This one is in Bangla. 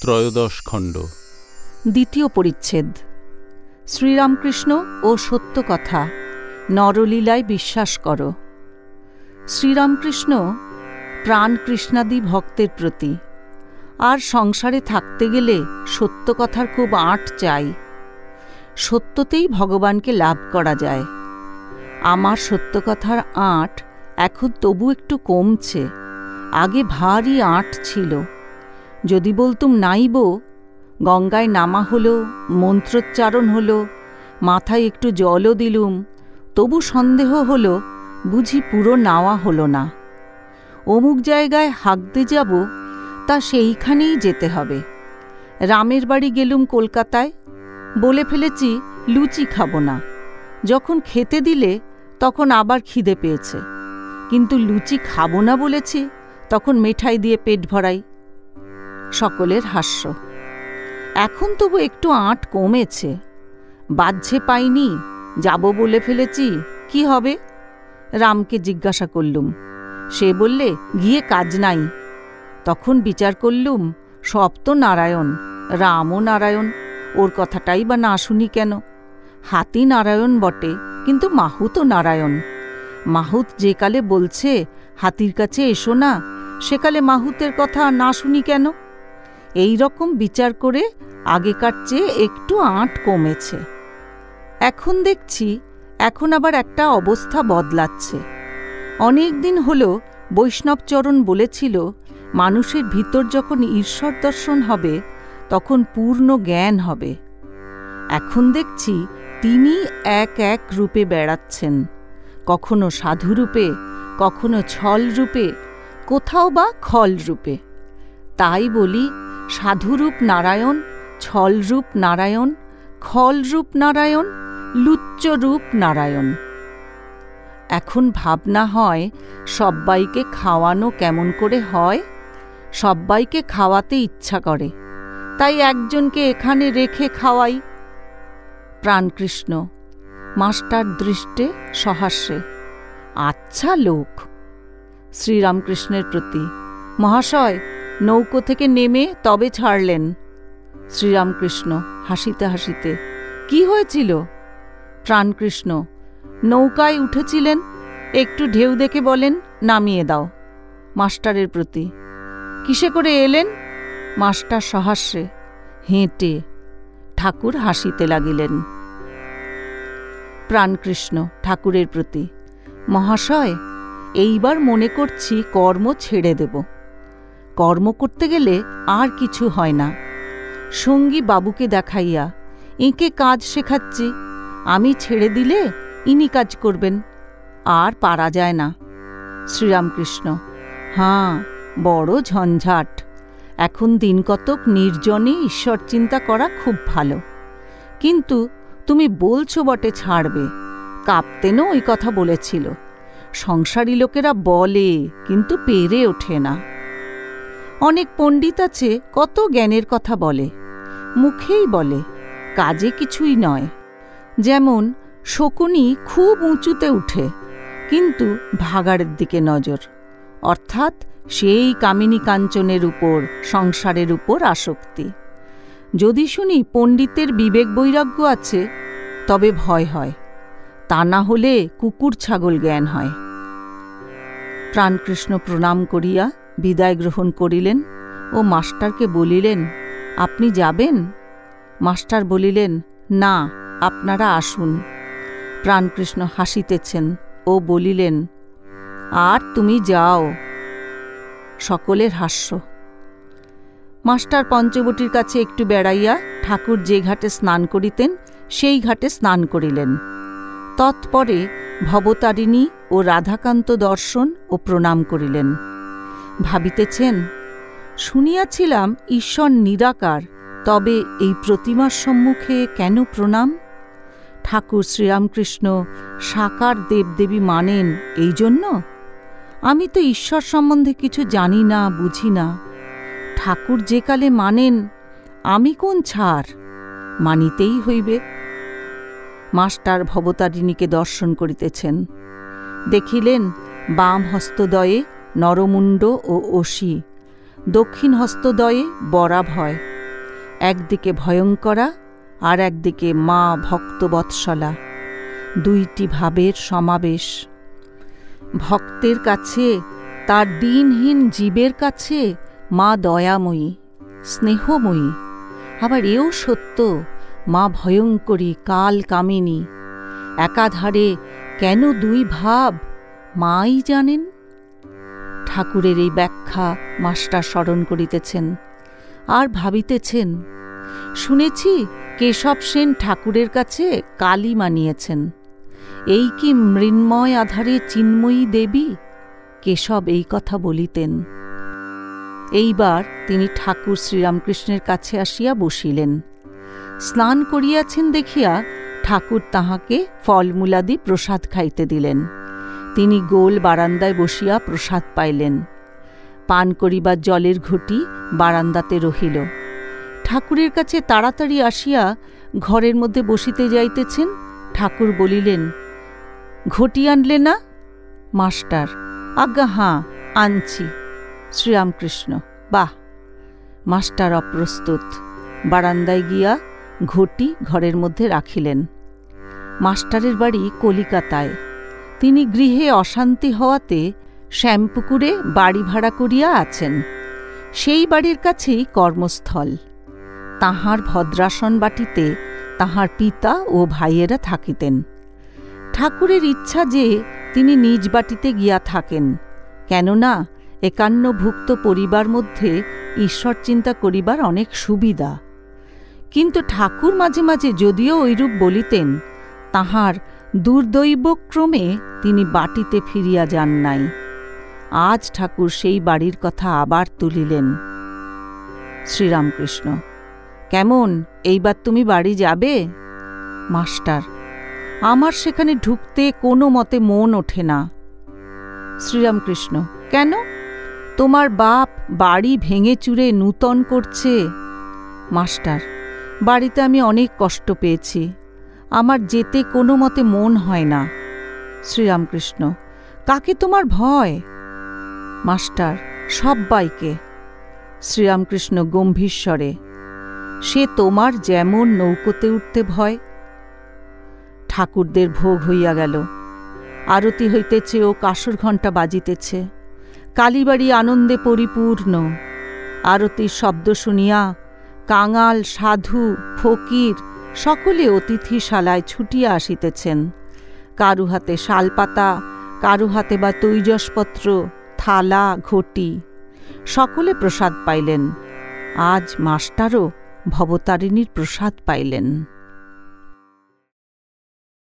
ত্রয়োদশ খণ্ড। দ্বিতীয় পরিচ্ছেদ। শ্রীরামকৃষ্ণ ও সত্য কথা নরলীলায় বিশ্বাস করো। শ্রীরামকৃষ্ণ প্রাণ কৃষ্ণাদি ভক্তের প্রতি। আর সংসারে থাকতে গেলে সত্য কথার খুব আঁট চাই। সত্যতেই ভগবানকে লাভ করা যায়। আমার সত্য কথার আঁট এখন তবু একটু কমছে। আগে ভারী আঁট ছিল। যদি বলতুম নাইব, গঙ্গায় নামা হলো, মন্ত্রোচ্চারণ হলো, মাথায় একটু জলও দিলুম, তবু সন্দেহ হলো, বুঝি পুরো নাওয়া হলো না। অমুক জায়গায় হাঁকতে যাব, তা সেইখানেই যেতে হবে। রামের বাড়ি গেলুম কলকাতায়, বলে ফেলেছি লুচি খাব না। যখন খেতে দিলে, তখন আবার খিদে পেয়েছে। কিন্তু লুচি খাব না বলেছি, তখন মেঠাই দিয়ে পেট ভরাই। সকলের হাস্য। এখন তবু একটু আঁট কমেছে। বাহ্যে পাইনি, যাব বলে ফেলেছি, কি হবে? রামকে জিজ্ঞাসা করলুম। সে বললে, গিয়ে কাজ নাই। তখন বিচার করলুম, সব তো নারায়ণ, রামও নারায়ণ, ওর কথাটাই বা না শুনি কেন? হাতি নারায়ণ বটে, কিন্তু মাহুতও নারায়ণ। মাহুত যে কালে বলছে, হাতির কাছে এসো না সেকালে মাহুতের কথা না শুনি কেন? এই রকম বিচার করে আগেকার চেয়ে একটু আঁট কমেছে। এখন দেখছি, এখন আবার একটা অবস্থা বদলাচ্ছে। অনেক দিন হল বৈষ্ণবচরণ বলেছিল, মানুষের ভিতর যখন ঈশ্বর দর্শন হবে, তখন পূর্ণ জ্ঞান হবে। এখন দেখছি তিনি এক এক রূপে বেড়াচ্ছেন। কখনো সাধুরূপে কখনো ছল রূপে, কোথাও বা খল রূপে। তাই বলি সাধুরূপ নারায়ণ, ছলরূপ নারায়ণ, খলরূপ নারায়ণ, লুচ্চরূপ নারায়ণ। এখন ভাবনা হয়, সব্বাইকে খাওয়ানো কেমন করে হয়? সব্বাইকে খাওয়াতে ইচ্ছা করে, তাই একজনকে এখানে রেখে খাওয়াই। প্রাণকৃষ্ণ, মাস্টার দৃষ্টে সহাস্যে আচ্ছা লোক। শ্রীরামকৃষ্ণের প্রতি, মহাশয় নৌকো থেকে নেমে তবে ছাড়লেন। শ্রীরামকৃষ্ণ হাসিতে হাসিতে, কি হয়েছিল? প্রাণকৃষ্ণ, নৌকায় উঠেছিলেন, একটু ঢেউ দেখে বলেন, নামিয়ে দাও। মাস্টারের প্রতি, কিসে করে এলেন? মাস্টার সহাস্যে হেঁটে। ঠাকুর হাসিতে লাগিলেন। প্রাণকৃষ্ণ ঠাকুরের প্রতি, মহাশয়, এইবার মনে করছি কর্ম ছেড়ে দেব। কর্ম করতে গেলে আর কিছু হয় না। সঙ্গী বাবুকে দেখাইয়া, এঁকে কাজ শেখাচ্ছি, আমি ছেড়ে দিলে ইনি কাজ করবেন, আর পারা যায় না। শ্রীরামকৃষ্ণ, হাঁ, বড় ঝঞ্ঝাট। এখন দিন কতক নির্জনে ঈশ্বর চিন্তা করা খুব ভালো। কিন্তু তুমি বলছো বটে ছাড়বে, কাপ্তেনও ওই কথা বলেছিল। সংসারী লোকেরা বলে, কিন্তু পেরে ওঠে না। অনেক পণ্ডিত আছে, কত জ্ঞানের কথা বলে। মুখেই বলে, কাজে কিছুই নয়। যেমন, শকুনি খুব উঁচুতে উঠে, কিন্তু ভাগাড়ের দিকে নজর। অর্থাৎ, সেই কামিনী কাঞ্চনের উপর, সংসারের উপর আসক্তি। যদি শুনি পণ্ডিতের বিবেক বৈরাগ্য আছে, তবে ভয় হয়। তা না হলে কুকুর ছাগল জ্ঞান হয়। প্রাণকৃষ্ণ প্রণাম করিয়া বিদায় গ্রহণ করিলেন ও মাস্টারকে বলিলেন, আপনি যাবেন? মাস্টার বলিলেন, না, আপনারা আসুন। প্রাণকৃষ্ণ হাসিতেছেন ও বলিলেন, আর তুমি যাও। সকলের হাস্য। মাস্টার পঞ্চবটির কাছে একটু বেড়াইয়া ঠাকুর যে ঘাটে স্নান করিতেন, সেই ঘাটে স্নান করিলেন। তৎপরে ভবতারিণী ও রাধাকান্ত দর্শন ও প্রণাম করিলেন। ভাবিতেছেন? শুনিয়াছিলাম ঈশ্বর নিরাকার, তবে এই প্রতিমার সম্মুখে কেন প্রণাম? ঠাকুর শ্রীরামকৃষ্ণ সাকার দেবদেবী মানেন এই জন্য? আমি তো ঈশ্বর সম্বন্ধে কিছু জানি না, বুঝি না। ঠাকুর যে কালে মানেন, আমি কোন ছাড় মানিতেই হইবে। মাস্টার ভবতারিণীকে দর্শন করিতেছেন। দেখিলেন বাম হস্তদয়ে নরমুণ্ড ও অসি দক্ষিণ হস্তদয়ে বরাভয় একদিকে ভয়ঙ্করা আর একদিকে মা ভক্তবৎসলা। দুইটি ভাবের সমাবেশ। ভক্তের কাছে, তার দিনহীন জীবের কাছে মা দয়াময়ী, স্নেহময়ী। আবার এও সত্য, মা ভয়ঙ্করী কাল কামিনী। একাধারে কেন দুই ভাব, মাই জানেন? ঠাকুরের এই ব্যাখ্যা মাস্টার স্মরণ করিতেছেন। আর ভাবিতেছেন, শুনেছি কেশব সেন ঠাকুরের কাছে কালী মানিয়েছেন। এই কি মৃন্ময় আধারে চিন্ময়ী দেবী? কেশব এই কথা বলিতেন। এইবার তিনি ঠাকুর শ্রীরামকৃষ্ণের কাছে আসিয়া বসিলেন। স্নান করিয়াছেন দেখিয়া ঠাকুর তাহাকে ফলমূলাদি প্রসাদ খাইতে দিলেন। তিনি গোল বারান্দায় বসিয়া প্রসাদ পাইলেন। পান করিবার জলের ঘটি বারান্দাতে রহিল। ঠাকুরের কাছে তাড়াতাড়ি আসিয়া ঘরের মধ্যে বসিতে যাইতেছেন, ঠাকুর বলিলেন, ঘটি আনলে না? মাস্টার, আজ্ঞা, হাঁ, আনছি। শ্রীরামকৃষ্ণ, বাহ! মাস্টার অপ্রস্তুত। বারান্দায় গিয়া ঘটি ঘরের মধ্যে রাখিলেন। মাস্টারের বাড়ি কলিকাতায়। তিনি গৃহে অশান্তি হওয়াতে শ্যামপুকুরে বাড়ি ভাড়া করিয়া আছেন। সেই বাড়ির কাছেই কর্মস্থল। তাহার ভদ্রাসন বাটিতে তাহার পিতা ও ভাইয়েরা থাকিতেন। ঠাকুরের ইচ্ছা যে তিনি নিজ বাটিতে গিয়া থাকেন, কেননা একান্নভুক্ত পরিবার মধ্যে ঈশ্বর চিন্তা করিবার অনেক সুবিধা। কিন্তু ঠাকুর মাঝে মাঝে যদিও ঐরূপ বলিতেন, তাহার দুর্দৈবক্রমে তিনি বাটিতে ফিরিয়া যান নাই। আজ ঠাকুর সেই বাড়ির কথা আবার তুলিলেন। শ্রীরামকৃষ্ণ, কেমন, এইবার তুমি বাড়ি যাবে? মাস্টার, আমার সেখানে ঢুকতে কোনো মতে মন ওঠে না। শ্রীরামকৃষ্ণ, কেন? তোমার বাপ বাড়ি ভেঙে চুরে নূতন করছে। মাস্টার, বাড়িতে আমি অনেক কষ্ট পেয়েছি। আমার যেতে কোনো মতে মন হয় না। শ্রীরামকৃষ্ণ, কাকে তোমার ভয়? মাস্টার, সব্বাইকে। শ্রীরামকৃষ্ণ গম্ভীর স্বরে, সে তোমার যেমন নৌকোতে উঠতে ভয়। ঠাকুরদের ভোগ হইয়া গেল। আরতি হইতেছে ও কাসর ঘণ্টা বাজিতেছে। কালীবাড়ি আনন্দে পরিপূর্ণ। আরতির শব্দ শুনিয়া কাঙাল, সাধু, ফকির সকলে অতিথিশালায় ছুটিয়া আসিতেছেন। কারু হাতে শালপাতা, কারু হাতে বা তৈজসপত্র, থালা, ঘটি। সকলে প্রসাদ পাইলেন। আজ মাস্টারও ভবতারিণীর প্রসাদ পাইলেন।